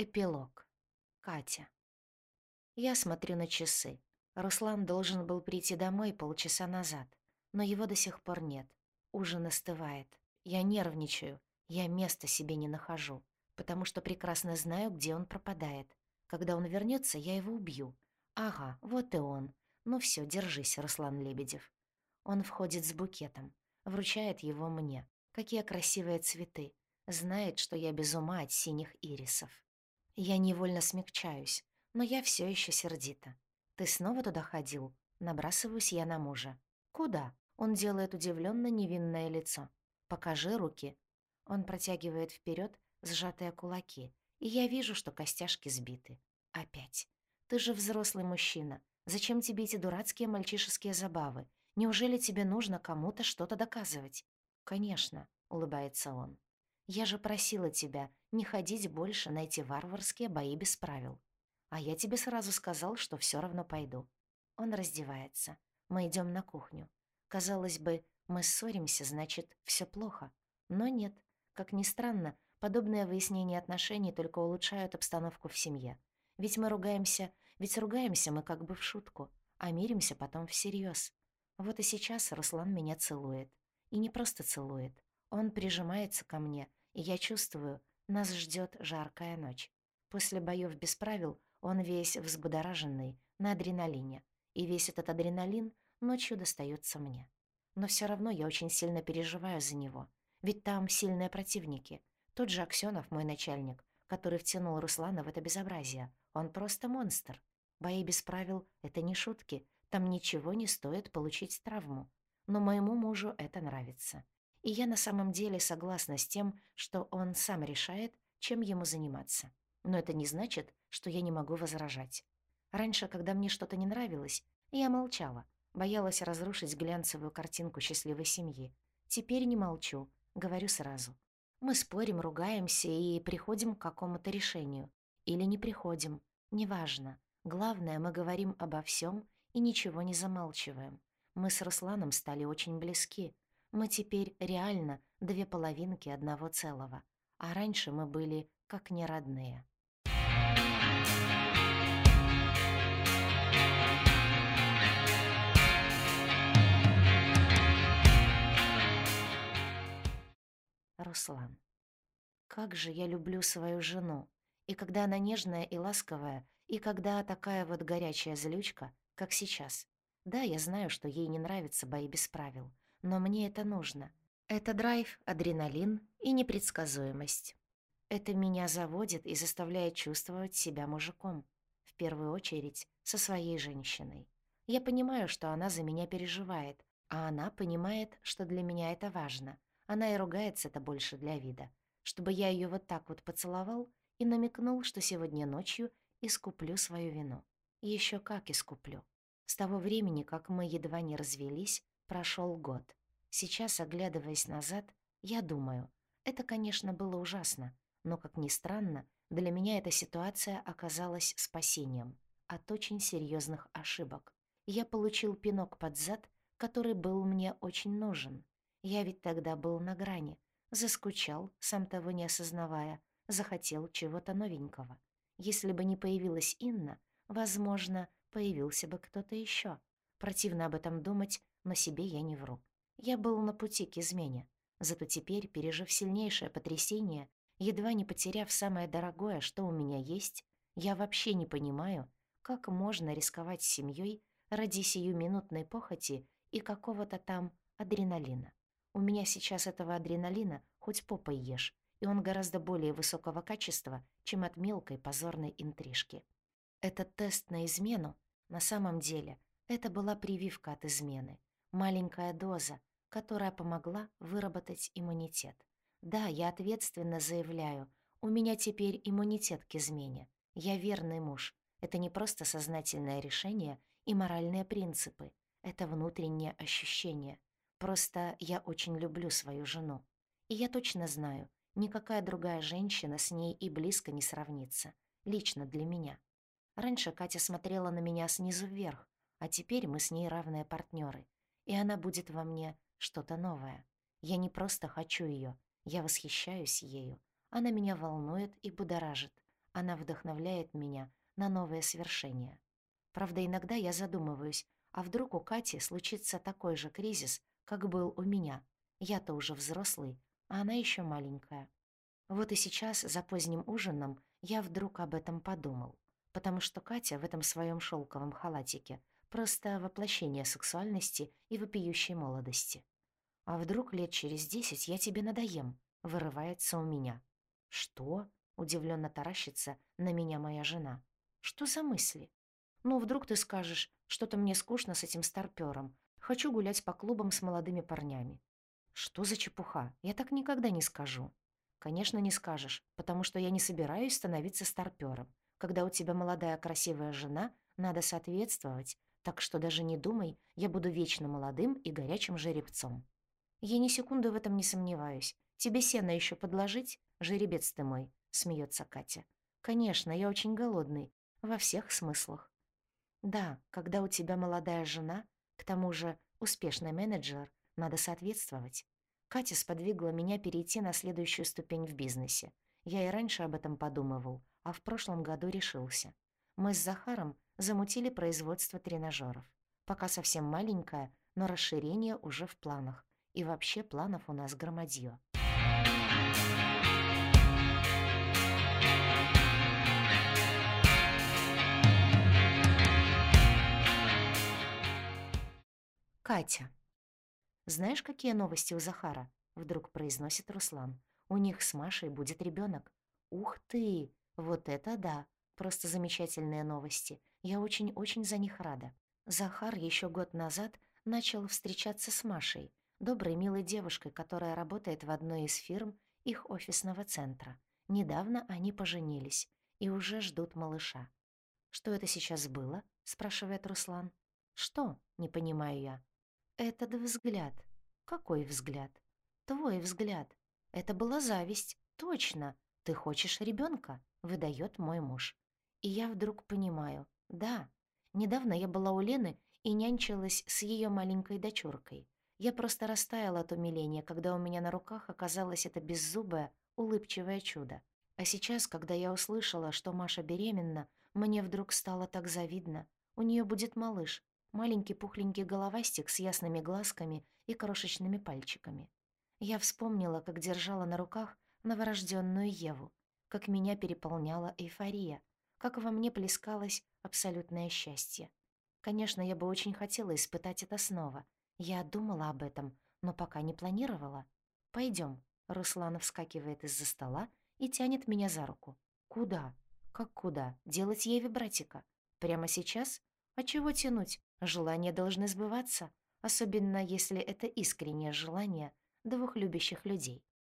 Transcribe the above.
Эпилог. Катя. Я смотрю на часы. Руслан должен был прийти домой полчаса назад, но его до сих пор нет. Ужин остывает. Я нервничаю. Я места себе не нахожу, потому что прекрасно знаю, где он пропадает. Когда он вернется, я его убью. Ага, вот и он. Ну все, держись, Руслан Лебедев. Он входит с букетом, вручает его мне. Какие красивые цветы. Знает, что я без ума от синих ирисов. Я невольно смягчаюсь, но я все еще сердита. «Ты снова туда ходил?» Набрасываюсь я на мужа. «Куда?» Он делает удивленно невинное лицо. «Покажи руки». Он протягивает вперед сжатые кулаки, и я вижу, что костяшки сбиты. Опять. «Ты же взрослый мужчина. Зачем тебе эти дурацкие мальчишеские забавы? Неужели тебе нужно кому-то что-то доказывать?» «Конечно», — улыбается он. «Я же просила тебя не ходить больше на эти варварские бои без правил. А я тебе сразу сказал, что все равно пойду». Он раздевается. Мы идем на кухню. Казалось бы, мы ссоримся, значит, все плохо. Но нет. Как ни странно, подобное выяснение отношений только улучшают обстановку в семье. Ведь мы ругаемся, ведь ругаемся мы как бы в шутку, а миримся потом всерьез. Вот и сейчас Руслан меня целует. И не просто целует. Он прижимается ко мне, я чувствую, нас ждет жаркая ночь. После боев без правил он весь взбудораженный, на адреналине. И весь этот адреналин ночью достается мне. Но все равно я очень сильно переживаю за него. Ведь там сильные противники. Тот же Аксёнов, мой начальник, который втянул Руслана в это безобразие. Он просто монстр. Бои без правил — это не шутки. Там ничего не стоит получить травму. Но моему мужу это нравится. И я на самом деле согласна с тем, что он сам решает, чем ему заниматься. Но это не значит, что я не могу возражать. Раньше, когда мне что-то не нравилось, я молчала, боялась разрушить глянцевую картинку счастливой семьи. Теперь не молчу, говорю сразу. Мы спорим, ругаемся и приходим к какому-то решению. Или не приходим, неважно. Главное, мы говорим обо всем и ничего не замалчиваем. Мы с Русланом стали очень близки, мы теперь реально две половинки одного целого, а раньше мы были как неродные. Руслан. Как же я люблю свою жену. И когда она нежная и ласковая, и когда такая вот горячая злючка, как сейчас. Да, я знаю, что ей не нравятся бои без правил, но мне это нужно. Это драйв, адреналин и непредсказуемость. Это меня заводит и заставляет чувствовать себя мужиком. В первую очередь, со своей женщиной. Я понимаю, что она за меня переживает, а она понимает, что для меня это важно. Она и ругается это больше для вида. Чтобы я ее вот так вот поцеловал и намекнул, что сегодня ночью искуплю свою вину. Еще как искуплю. С того времени, как мы едва не развелись, Прошел год. Сейчас, оглядываясь назад, я думаю, это, конечно, было ужасно, но, как ни странно, для меня эта ситуация оказалась спасением от очень серьезных ошибок. Я получил пинок под зад, который был мне очень нужен. Я ведь тогда был на грани, заскучал, сам того не осознавая, захотел чего-то новенького. Если бы не появилась Инна, возможно, появился бы кто-то еще. Противно об этом думать, но себе я не вру. Я был на пути к измене. Зато теперь, пережив сильнейшее потрясение, едва не потеряв самое дорогое, что у меня есть, я вообще не понимаю, как можно рисковать семьей ради сиюминутной похоти и какого-то там адреналина. У меня сейчас этого адреналина хоть попой ешь, и он гораздо более высокого качества, чем от мелкой позорной интрижки. Этот тест на измену, на самом деле, это была прививка от измены маленькая доза, которая помогла выработать иммунитет. Да, я ответственно заявляю, у меня теперь иммунитет к измене. Я верный муж. Это не просто сознательное решение и моральные принципы. Это внутреннее ощущение. Просто я очень люблю свою жену. И я точно знаю, никакая другая женщина с ней и близко не сравнится. Лично для меня. Раньше Катя смотрела на меня снизу вверх, а теперь мы с ней равные партнеры и она будет во мне что-то новое. Я не просто хочу ее, я восхищаюсь ею. Она меня волнует и будоражит. Она вдохновляет меня на новые свершения. Правда, иногда я задумываюсь, а вдруг у Кати случится такой же кризис, как был у меня. Я-то уже взрослый, а она еще маленькая. Вот и сейчас, за поздним ужином, я вдруг об этом подумал, потому что Катя в этом своем шелковом халатике просто воплощение сексуальности и вопиющей молодости. А вдруг лет через десять я тебе надоем, вырывается у меня. Что? Удивленно таращится на меня моя жена. Что за мысли? Ну, вдруг ты скажешь, что-то мне скучно с этим старпёром. Хочу гулять по клубам с молодыми парнями. Что за чепуха? Я так никогда не скажу. Конечно, не скажешь, потому что я не собираюсь становиться старпёром. Когда у тебя молодая красивая жена, надо соответствовать, так что даже не думай, я буду вечно молодым и горячим жеребцом. Я ни секунды в этом не сомневаюсь. Тебе сено еще подложить? Жеребец ты мой, смеется Катя. Конечно, я очень голодный, во всех смыслах. Да, когда у тебя молодая жена, к тому же успешный менеджер, надо соответствовать. Катя сподвигла меня перейти на следующую ступень в бизнесе. Я и раньше об этом подумывал, а в прошлом году решился. Мы с Захаром замутили производство тренажеров. Пока совсем маленькое, но расширение уже в планах. И вообще планов у нас громадье. Катя. «Знаешь, какие новости у Захара?» — вдруг произносит Руслан. «У них с Машей будет ребенок. Ух ты! Вот это да! Просто замечательные новости. Я очень-очень за них рада. Захар еще год назад начал встречаться с Машей, доброй, милой девушкой, которая работает в одной из фирм их офисного центра. Недавно они поженились и уже ждут малыша. «Что это сейчас было?» — спрашивает Руслан. «Что?» — не понимаю я. Этот взгляд. Какой взгляд? Твой взгляд. Это была зависть. Точно. Ты хочешь ребенка? Выдает мой муж. И я вдруг понимаю. Да. Недавно я была у Лены и нянчилась с ее маленькой дочуркой. Я просто растаяла от умиления, когда у меня на руках оказалось это беззубое, улыбчивое чудо. А сейчас, когда я услышала, что Маша беременна, мне вдруг стало так завидно. У нее будет малыш, маленький пухленький головастик с ясными глазками и крошечными пальчиками. Я вспомнила, как держала на руках новорожденную Еву, как меня переполняла эйфория, как во мне плескалось абсолютное счастье. Конечно, я бы очень хотела испытать это снова. Я думала об этом, но пока не планировала. Пойдем. Руслан вскакивает из-за стола и тянет меня за руку. Куда? Как куда? Делать Еве братика? Прямо сейчас? А чего тянуть? Желания должны сбываться, особенно если это искреннее желание двух любящих людей.